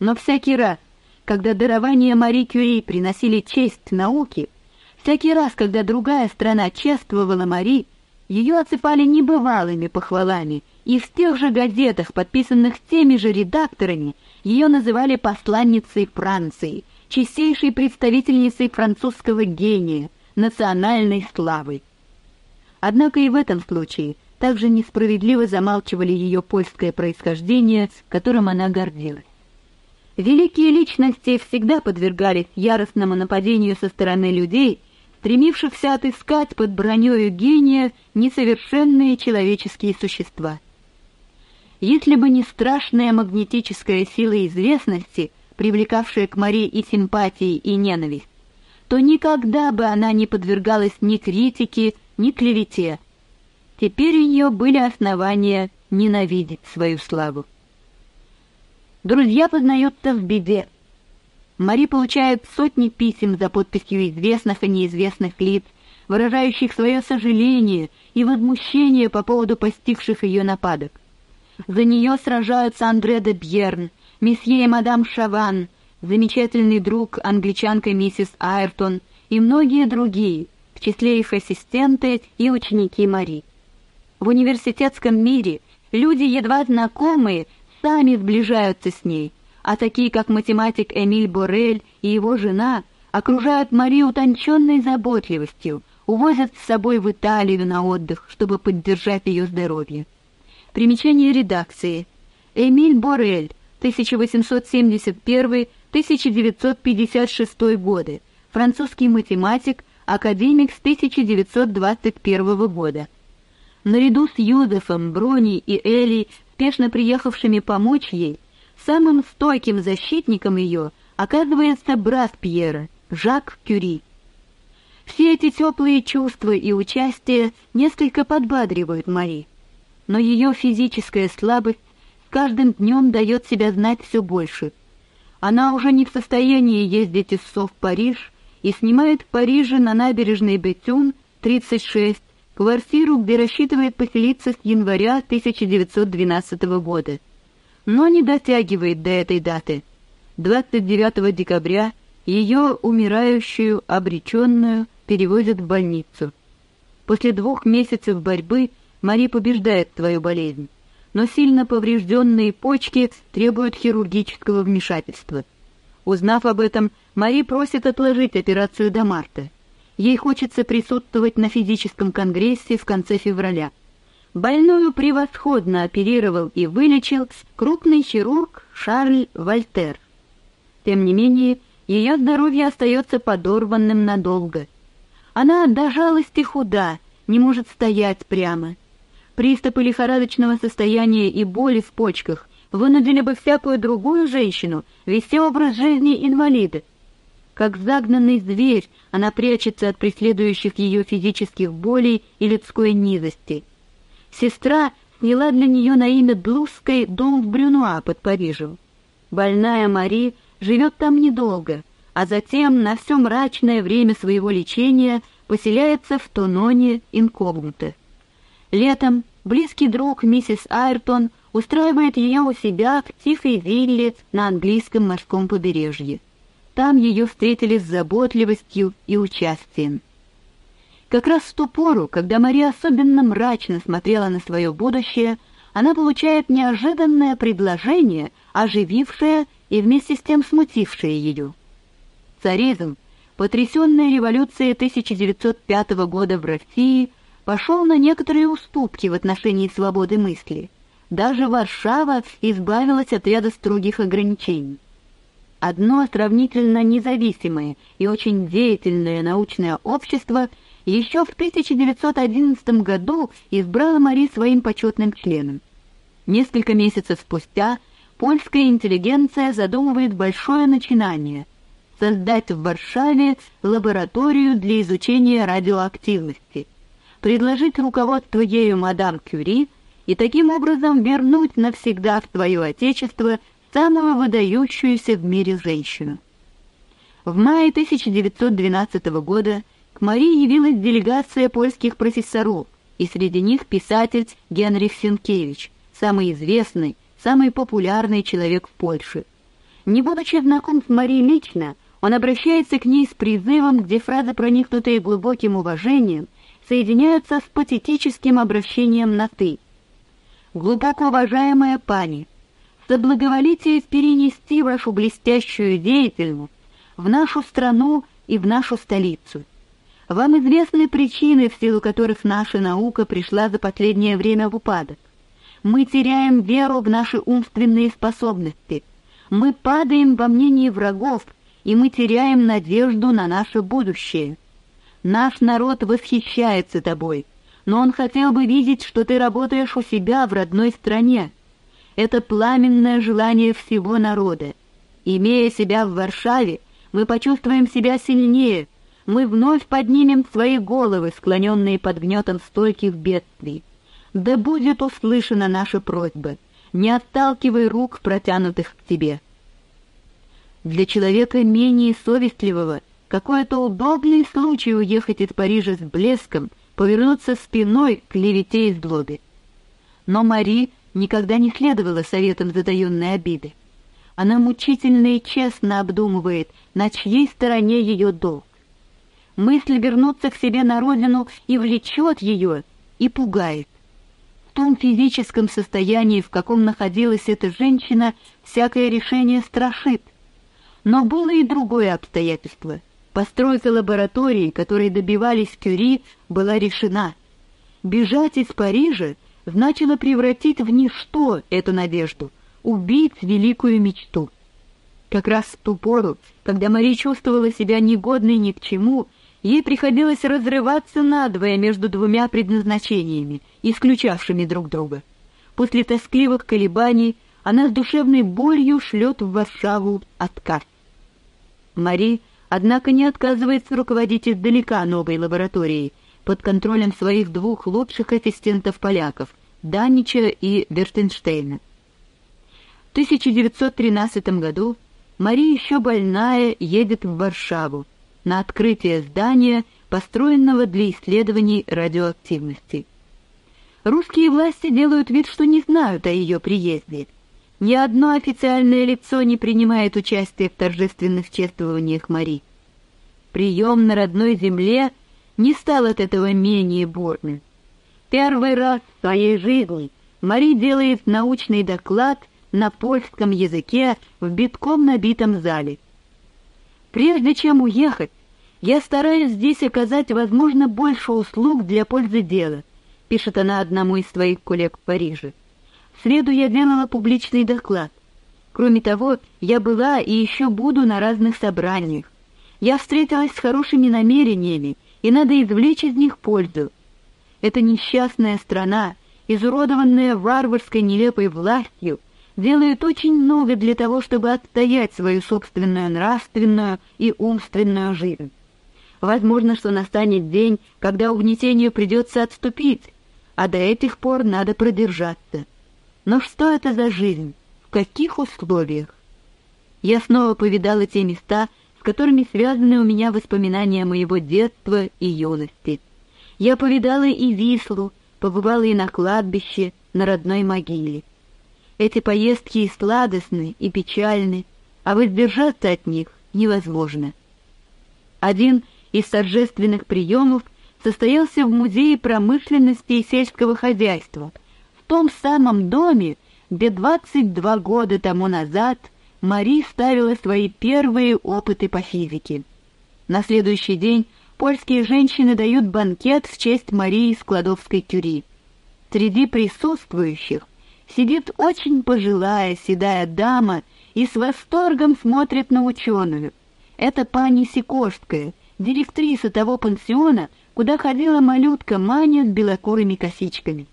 Но всякий раз, когда дарования Мари Кюри приносили честь науке, всякий раз, когда другая страна чествовала Мари, ее осыпали небывалыми похвалами, и в тех же газетах, подписанных теми же редакторами, ее называли посланницей Франции, чистейшей представительницей французского гения, национальной славы. Однако и в этом случае также несправедливо замалчивали ее польское происхождение, которым она гордилась. Великие личности всегда подвергались яростному нападению со стороны людей, стремившихся отыскать под бронёю гения несовершенные человеческие существа. Если бы не страшная магнетическая сила известности, привлекавшая к Марии и симпатии, и ненависть, то никогда бы она не подвергалась ни критике, ни клевете. Теперь у нее были основания ненавидеть свою славу. Друзья познаются в беде. Мари получает сотни писем за подписью известных и неизвестных лиц, выражающих свое сожаление и возмущение по поводу постигших ее нападок. За нее сражаются Андре де Бьерн, месье и мадам Шаван, замечательный друг англичанка миссис Айртон и многие другие, в числе их ассистенты и ученики Мари. В университетском мире люди, едва знакомые, сами сближаются с ней, а такие, как математик Эмиль Борель и его жена, окружают Мари утонченной заботливостью, увозят с собой в Италию на отдых, чтобы поддержать ее здоровье. Примечание редакции. Эмиль Борель, 1871-1956 годы, французский математик, академик с 1921 года. Наряду с Юзефом, Брони и Элли, спешно приехавшими помочь ей, самым стойким защитником ее оказывается брат Пьера, Жак Кюри. Все эти теплые чувства и участие несколько подбадривают Мари но ее физическая слабость с каждым днем дает себя знать все больше. Она уже не в состоянии ездить из Сов в Париж и снимает в Париже на набережной Бетюн, 36, квартиру, где рассчитывает поселиться с января 1912 года. Но не дотягивает до этой даты. 29 декабря ее умирающую, обреченную, перевозят в больницу. После двух месяцев борьбы Мари побеждает твою болезнь, но сильно поврежденные почки требуют хирургического вмешательства. Узнав об этом, Мари просит отложить операцию до марта. Ей хочется присутствовать на физическом конгрессе в конце февраля. Больную превосходно оперировал и вылечил крупный хирург Шарль Вольтер. Тем не менее, ее здоровье остается подорванным надолго. Она до жалости худа, не может стоять прямо. Приступы лихорадочного состояния и боли в почках вынудили бы всякую другую женщину вести образ жизни инвалида. Как загнанный зверь, она прячется от преследующих ее физических болей и людской низости. Сестра сняла для нее на имя Блузской дом в Брюнуа под Парижем. Больная Мари живет там недолго, а затем на все мрачное время своего лечения поселяется в Тононе инкогнито. Летом близкий друг миссис Айртон устраивает ее у себя в тихой вилле на английском морском побережье. Там ее встретили с заботливостью и участием. Как раз в ту пору, когда Мария особенно мрачно смотрела на свое будущее, она получает неожиданное предложение, оживившее и вместе с тем смутившее ее. Царизм, потрясенная революцией 1905 года в России, пошел на некоторые уступки в отношении свободы мысли. Даже Варшава избавилась от ряда строгих ограничений. Одно сравнительно независимое и очень деятельное научное общество еще в 1911 году избрало Мари своим почетным членом. Несколько месяцев спустя польская интеллигенция задумывает большое начинание — создать в Варшаве лабораторию для изучения радиоактивности — предложить руководство ею мадам Кюри и таким образом вернуть навсегда в твое отечество самую выдающуюся в мире женщину. В мае 1912 года к Марии явилась делегация польских профессоров, и среди них писатель Генрих Сенкевич, самый известный, самый популярный человек в Польше. Не будучи знаком с Мари лично, он обращается к ней с призывом, где фразы, проникнутые глубоким уважением, соединяются с патетическим обращением на «ты». «Глубоко уважаемая пани, соблаговолите перенести вашу блестящую деятельность в нашу страну и в нашу столицу. Вам известны причины, в силу которых наша наука пришла за последнее время в упадок. Мы теряем веру в наши умственные способности. Мы падаем во мнении врагов, и мы теряем надежду на наше будущее. Наш народ восхищается тобой, но он хотел бы видеть, что ты работаешь у себя в родной стране. Это пламенное желание всего народа. Имея себя в Варшаве, мы почувствуем себя сильнее, мы вновь поднимем свои головы, склоненные под гнетом стольких бедствий. Да будет услышана наша просьба, не отталкивай рук, протянутых к тебе. Для человека менее совестливого какой-то удобный случай уехать из Парижа с блеском, повернуться спиной к клевете и злобе. Но Мари никогда не следовала советам затаенной обиды. Она мучительно и честно обдумывает, на чьей стороне ее долг. Мысль вернуться к себе на родину и влечет ее, и пугает том физическом состоянии, в каком находилась эта женщина, всякое решение страшит. Но было и другое обстоятельство. Постройка лаборатории, которой добивались Кюри, была решена. Бежать из Парижа значило превратить в ничто эту надежду, убить великую мечту. Как раз в ту пору, когда Мари чувствовала себя негодной ни к чему, ей приходилось разрываться надвое между двумя предназначениями, исключавшими друг друга. После тоскливых колебаний она с душевной болью шлет в Варшаву отказ. Мари, однако, не отказывается руководить издалека новой лабораторией под контролем своих двух лучших ассистентов-поляков — Данича и Вертенштейна. В 1913 году Мари еще больная едет в Варшаву на открытие здания, построенного для исследований радиоактивности. Русские власти делают вид, что не знают о ее приезде. Ни одно официальное лицо не принимает участие в торжественных чествованиях Мари. Прием на родной земле не стал от этого менее бурным. Первый раз в своей жизни Мари делает научный доклад на польском языке в битком набитом зале. Прежде чем уехать, я стараюсь здесь оказать, возможно, больше услуг для пользы дела — пишет она одному из своих коллег в Париже. В среду я делала публичный доклад. Кроме того, я была и еще буду на разных собраниях. Я встретилась с хорошими намерениями, и надо извлечь из них пользу. Эта несчастная страна, изуродованная варварской нелепой властью, делает очень много для того, чтобы отстоять свою собственную нравственную и умственную жизнь. Возможно, что настанет день, когда угнетению придется отступить, а до этих пор надо продержаться. Но что это за жизнь? В каких условиях? Я снова повидала те места, которыми связаны у меня воспоминания моего детства и юности. Я повидала и Вислу, побывала и на кладбище, на родной могиле. Эти поездки и сладостны, и печальны, а воздержаться от них невозможно. Один из торжественных приемов состоялся в Музее промышленности и сельского хозяйства, в том самом доме, где 22 года тому назад Мари ставила свои первые опыты по физике. На следующий день польские женщины дают банкет в честь Марии Складовской-Кюри. Среди присутствующих сидит очень пожилая седая дама и с восторгом смотрит на ученую. Это пани Сикошская, директриса того пансиона, куда ходила малютка Маня с белокурыми косичками.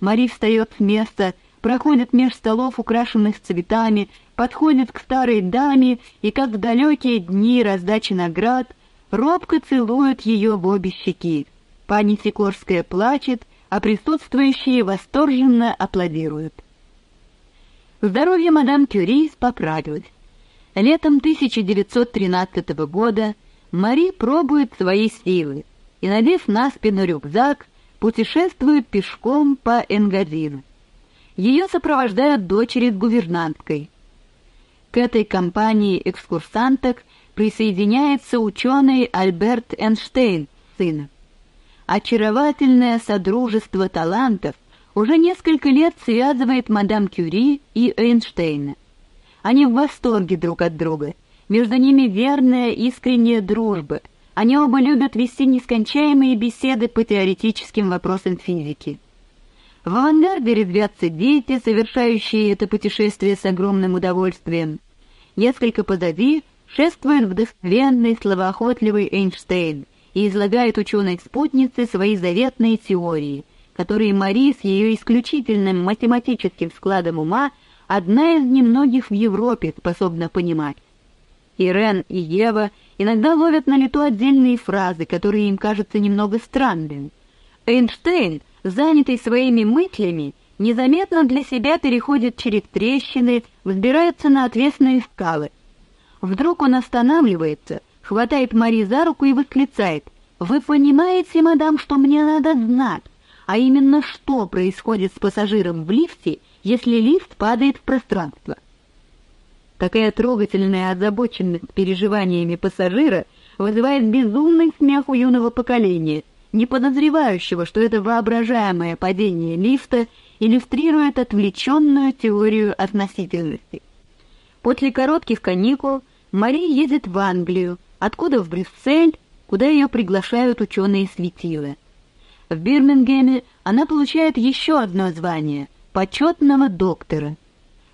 Мари встает с места, проходит меж столов, украшенных цветами, подходит к старой даме и, как в далекие дни раздачи наград, робко целует ее в обе щеки. Пани Сикорская плачет, а присутствующие восторженно аплодируют. Здоровье мадам Кюри поправилось. Летом 1913 года Мари пробует свои силы и, надев на спину рюкзак, путешествует пешком по Энгадину. Ее сопровождают дочери с гувернанткой. К этой компании экскурсанток присоединяется ученый Альберт Эйнштейн, сына. Очаровательное содружество талантов уже несколько лет связывает мадам Кюри и Эйнштейна. Они в восторге друг от друга. Между ними верная, искренняя дружба. Они оба любят вести нескончаемые беседы по теоретическим вопросам физики. В авангарде резвятся дети, совершающие это путешествие с огромным удовольствием. Несколько позади шествует вдохновенный, словоохотливый Эйнштейн — и излагает ученой-спутнице свои заветные теории, которые Мари с ее исключительным математическим складом ума одна из немногих в Европе способна понимать. Ирен и Ева иногда ловят на лету отдельные фразы, которые им кажутся немного странными. Эйнштейн, занятый своими мыслями, незаметно для себя переходит через трещины, взбирается на отвесные скалы. Вдруг он останавливается хватает Мари за руку и восклицает. «Вы понимаете, мадам, что мне надо знать, а именно что происходит с пассажиром в лифте, если лифт падает в пространство?» Такая трогательная озабоченность переживаниями пассажира вызывает безумный смех у юного поколения, не подозревающего, что это воображаемое падение лифта иллюстрирует отвлеченную теорию относительности. После коротких каникул Мари едет в Англию, откуда в Брюссель, куда ее приглашают ученые светила. В Бирмингеме она получает еще одно звание — почетного доктора.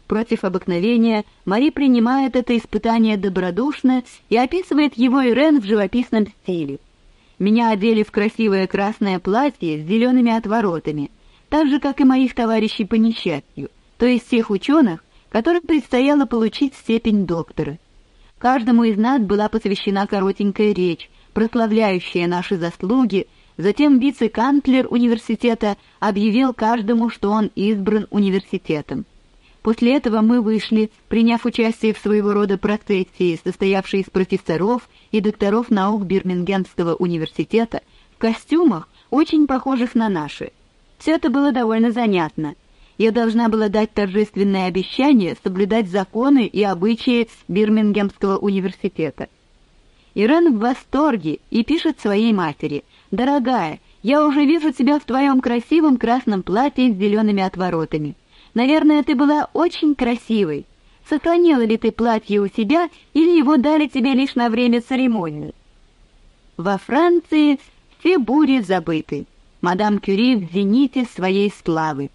Против обыкновения Мари принимает это испытание добродушно и описывает его Ирен в живописном стиле. Меня одели в красивое красное платье с зелеными отворотами, так же, как и моих товарищей по несчастью, то есть тех ученых, которым предстояло получить степень доктора. Каждому из нас была посвящена коротенькая речь, прославляющая наши заслуги. Затем вице-канцлер университета объявил каждому, что он избран университетом. После этого мы вышли, приняв участие в своего рода процессии, состоявшей из профессоров и докторов наук Бирмингемского университета, в костюмах, очень похожих на наши. Все это было довольно занятно — я должна была дать торжественное обещание соблюдать законы и обычаи Бирмингемского университета. Ирен в восторге и пишет своей матери, «Дорогая, я уже вижу тебя в твоем красивом красном платье с зелеными отворотами. Наверное, ты была очень красивой. Сохранила ли ты платье у себя или его дали тебе лишь на время церемонии?» Во Франции все бури забыты. Мадам Кюри в зените своей славы.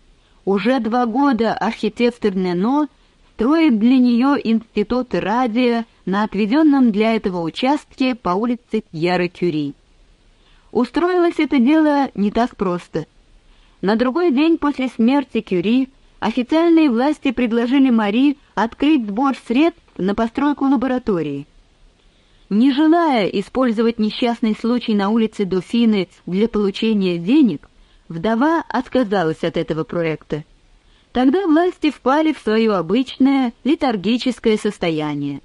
Уже два года архитектор Нено строит для нее институт радио на отведенном для этого участке по улице Пьера Кюри. Устроилось это дело не так просто. На другой день после смерти Кюри официальные власти предложили Мари открыть сбор средств на постройку лаборатории. Не желая использовать несчастный случай на улице Дофины для получения денег, Вдова отказалась от этого проекта. Тогда власти впали в свое обычное летаргическое состояние.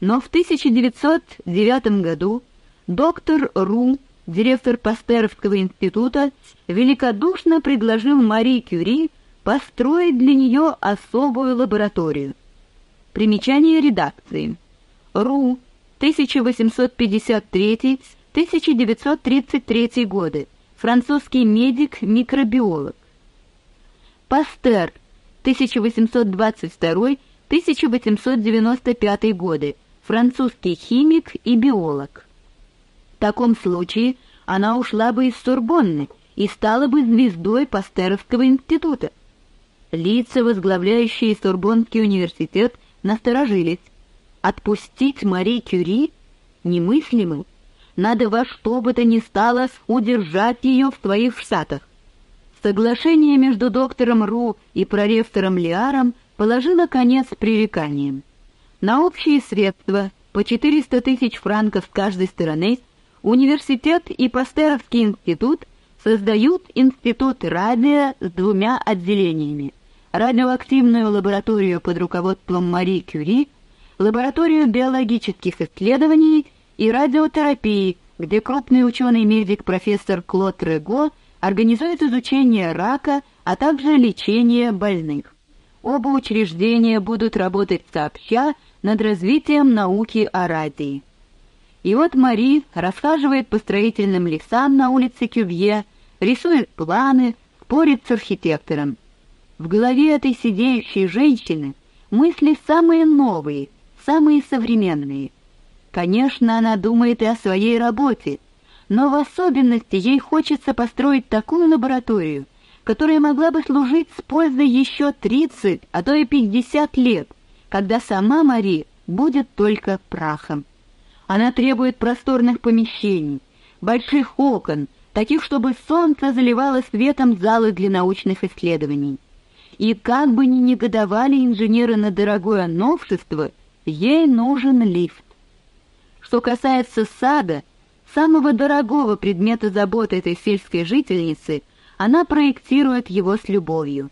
Но в 1909 году доктор Ру, директор Пастеровского института, великодушно предложил Марии Кюри построить для нее особую лабораторию. Примечание редакции. Ру, 1853-1933 годы французский медик-микробиолог. Пастер, 1822-1895 годы, французский химик и биолог. В таком случае она ушла бы из Сорбонны и стала бы звездой Пастеровского института. Лица, возглавляющие Сорбонский университет, насторожились. Отпустить Мари Кюри немыслимо. Надо во что бы то ни стало удержать ее в своих штатах. Соглашение между доктором Ру и проректором Лиаром положило конец пререканиям. На общие средства по 400 тысяч франков с каждой стороны университет и Пастеровский институт создают институт радио с двумя отделениями – радиоактивную лабораторию под руководством Мари Кюри, лабораторию биологических исследований и радиотерапии, где крупный ученый-медик профессор Клод Рего организует изучение рака, а также лечение больных. оба учреждения будут работать сообща над развитием науки о радии. И вот Мари расхаживает по строительным лесам на улице Кюбье, рисует планы, спорит с архитектором. В голове этой сидеющей женщины мысли самые новые, самые современные. Конечно, она думает и о своей работе, но в особенности ей хочется построить такую лабораторию, которая могла бы служить с пользой еще 30, а то и 50 лет, когда сама Мари будет только прахом. Она требует просторных помещений, больших окон, таких, чтобы солнце заливало светом залы для научных исследований. И как бы ни негодовали инженеры на дорогое новшество, ей нужен лифт. Что касается сада, самого дорогого предмета заботы этой сельской жительницы, она проектирует его с любовью.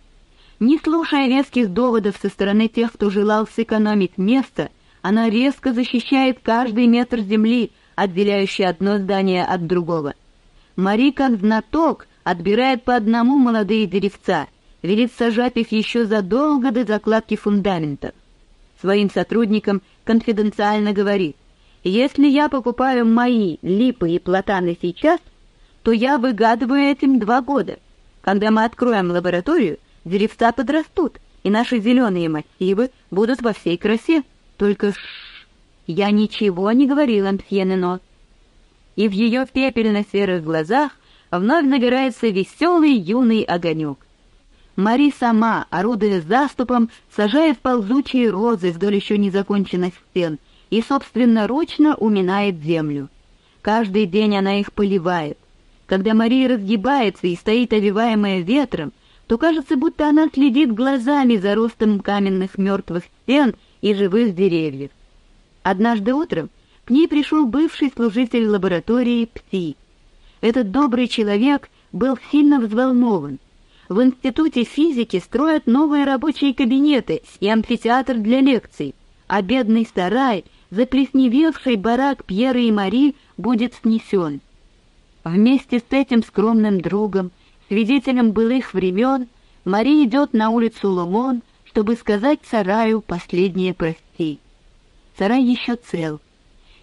Не слушая веских доводов со стороны тех, кто желал сэкономить место, она резко защищает каждый метр земли, отделяющий одно здание от другого. Мари, как знаток, отбирает по одному молодые деревца, велит сажать их еще задолго до закладки фундаментов. Своим сотрудникам конфиденциально говорит, «Если я покупаю мои липы и платаны сейчас, то я выгадываю этим два года. Когда мы откроем лабораторию, деревца подрастут, и наши зеленые массивы будут во всей красе. Только ш я ничего не говорила мсье Нено. И в ее пепельно-серых глазах вновь набирается веселый юный огонек. Мари сама, орудуя заступом, сажает ползучие розы вдоль еще не законченных стен и собственноручно уминает землю. Каждый день она их поливает. Когда Мария разгибается и стоит овиваемая ветром, то кажется, будто она следит глазами за ростом каменных мертвых стен и живых деревьев. Однажды утром к ней пришел бывший служитель лаборатории ПТИ. Этот добрый человек был сильно взволнован. В Институте физики строят новые рабочие кабинеты и амфитеатр для лекций, а бедный сарай, заплесневевший барак Пьера и Мари, будет снесен. Вместе с этим скромным другом, свидетелем былых времен, Мари идет на улицу Ломон, чтобы сказать сараю последнее прости. Сарай еще цел.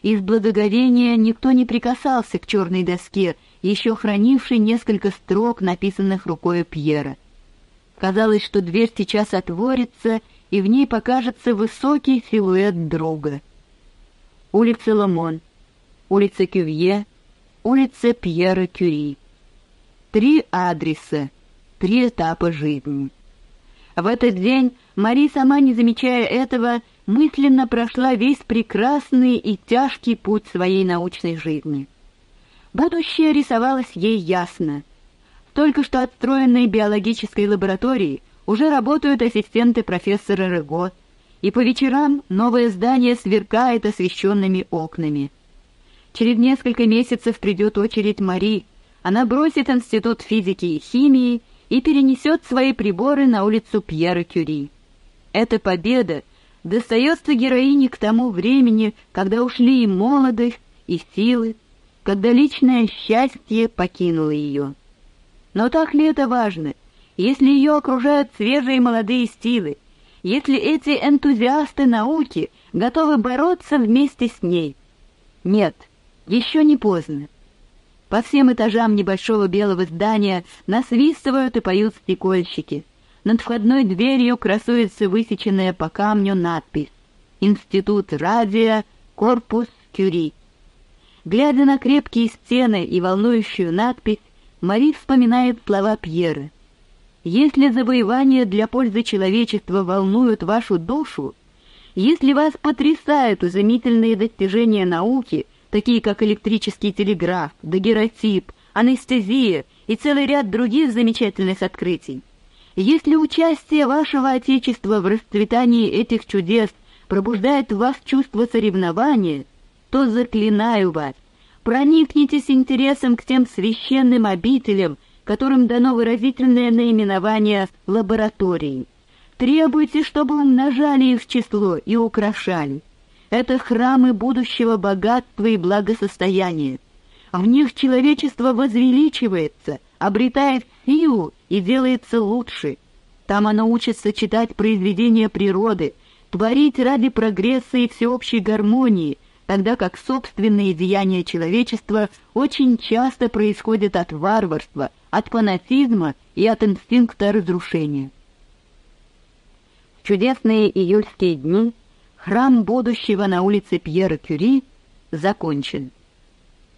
Из благоговения никто не прикасался к черной доске, еще хранивший несколько строк, написанных рукой Пьера. Казалось, что дверь сейчас отворится, и в ней покажется высокий силуэт друга. Улица Ламон, улица Кювье, улица Пьера Кюри. Три адреса, три этапа жизни. В этот день Мари, сама не замечая этого, мысленно прошла весь прекрасный и тяжкий путь своей научной жизни. Будущее рисовалось ей ясно. Только что отстроенной биологической лаборатории уже работают ассистенты профессора Рего, и по вечерам новое здание сверкает освещенными окнами. Через несколько месяцев придет очередь Мари. Она бросит Институт физики и химии и перенесет свои приборы на улицу Пьера Кюри. Эта победа достается героине к тому времени, когда ушли и молодость, и силы, когда личное счастье покинуло ее. Но так ли это важно, если ее окружают свежие молодые силы, если эти энтузиасты науки готовы бороться вместе с ней? Нет, еще не поздно. По всем этажам небольшого белого здания насвистывают и поют стекольщики. Над входной дверью красуется высеченная по камню надпись «Институт радио, корпус Кюри». Глядя на крепкие стены и волнующую надпись, Мари вспоминает слова Пьера. «Если завоевания для пользы человечества волнуют вашу душу, если вас потрясают изумительные достижения науки, такие как электрический телеграф, дагеротип, анестезия и целый ряд других замечательных открытий, если участие вашего Отечества в расцветании этих чудес пробуждает в вас чувство соревнования – то заклинаю вас, проникнитесь интересом к тем священным обителям, которым дано выразительное наименование лаборатории. Требуйте, чтобы умножали их число и украшали. Это храмы будущего богатства и благосостояния. В них человечество возвеличивается, обретает силу и делается лучше. Там она учится читать произведения природы, творить ради прогресса и всеобщей гармонии, тогда как собственные деяния человечества очень часто происходят от варварства, от фанатизма и от инстинкта разрушения. В чудесные июльские дни храм будущего на улице Пьера Кюри закончен.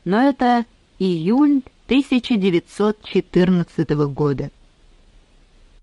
Но это июль 1914 года.